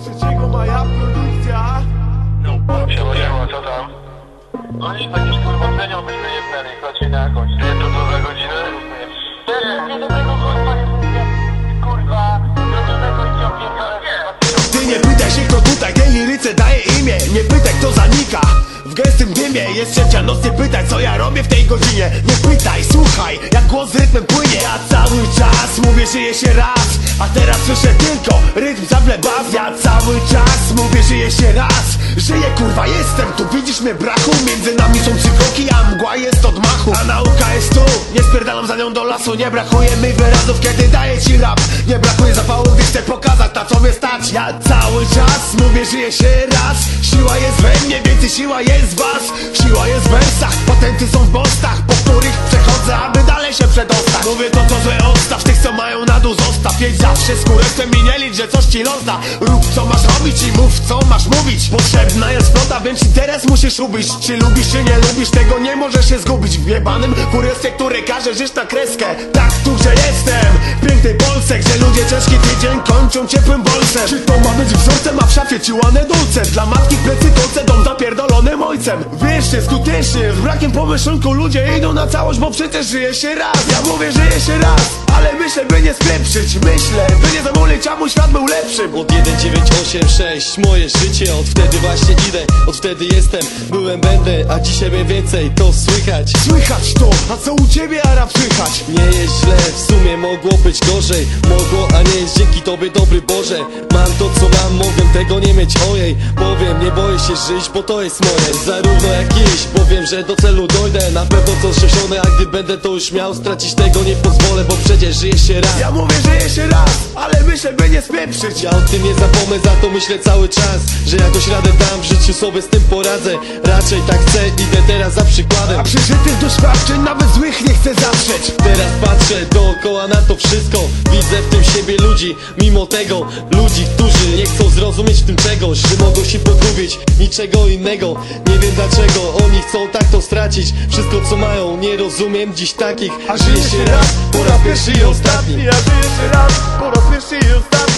3 maja produkcja Siema, siema, co tam? No tak już kurwa cenią byśmy jebnęli, chodźcie na jakąś. Nie, to co za godzinę? Nie, nie do tego kurwa nie mówię. Kurwa, do tego i ciągnięta. Ty nie pytaj się kto tutaj tej liryce daje imię Nie pytaj kto zanika w gęstym dymie Jest trzecia noc, nie pytaj co ja robię w tej godzinie Nie pytaj, słuchaj, jak głos z rytmem płynie Ja cały czas mówię, żyje się raz A teraz słyszę tylko rytm Ja cały czas. Mówię, żyje się raz. Żyję kurwa, jestem tu, widzisz mnie brachu? Między nami są trzy kroki, a mgła jest od machu. A nauka jest tu, nie spierdalam za nią do lasu. Nie brakuje mi wyrazów, kiedy daję ci rap. Nie brakuje zapału, gdy chcę pokazać na co mnie stać. Ja cały czas mówię, żyję się raz. Siła jest we mnie, więcej siła jest w was. Siła jest w wersach, patenty są w bostach Po których przechodzę, aby dalej się przedostać. Mówię to co złe odstaw, tych co mają na dół zawsze skórę, chcę mi nie licz, że coś ci rozda. Rób co masz robić i mów co masz mówić. Potrzebna jest flota, więc interes musisz lubić Czy lubisz, czy nie lubisz, tego nie możesz się zgubić. W jebanym furiosce, który każe żyć na kreskę. Tak tu, że jestem. W pięknej Polsce Gdzie ludzie ciężki tydzień kończą ciepłym bolsem Czy to ma być wzorcem, a w szafie ciłane dulce? Dla matki plecy kolce, dom zapierdolonym ojcem. Jest skutecznie, z brakiem pomyślunku Ludzie idą na całość, bo przecież żyje się raz. Ja mówię, żyje się raz, ale myślę, by nie spieprzyć Myślę, by nie zamulić, a mój świat był lepszy. Od 1986 moje życie. Od wtedy właśnie idę, od wtedy jestem. Byłem, będę, a dzisiaj mnie więcej To słychać. Słychać to, a co u ciebie, Arab, słychać? Nie jest źle, w sumie mogło być gorzej. Mogło, a nie jest dzięki tobie dobry Boże. Mam to co mam, mogę tego nie mieć. Ojej Powiem, nie boję się żyć, bo to jest moje. Zarówno jak iść, bo wiem, że do celu dojdę. Na pewno to osiągnę, a gdy będę to już miał Stracić tego nie pozwolę, bo przecież żyje się raz. Ja mówię, żyje się raz, ale myślę, by nie spieprzyć. Ja o tym nie zapomnę, za to myślę cały czas Że jakoś radę dam, w życiu sobie z tym poradzę. Raczej tak chcę, idę teraz za przykładem. A przeżytych doświadczeń, nawet złych nie chcę zawrzeć. Teraz patrzę dookoła na to wszystko. Widzę w tym siebie ludzi, mimo tego Ludzi, którzy nie chcą zrozumieć w tym czegoś Że mogą się pogubić, niczego innego. Nie wiem dlaczego oni chcą tak to stracić. Wszystko co mają, nie rozumiem dziś takich. A żyje się raz, po raz pierwszy i ostatni. Ja żyję się raz, po raz pierwszy i ostatni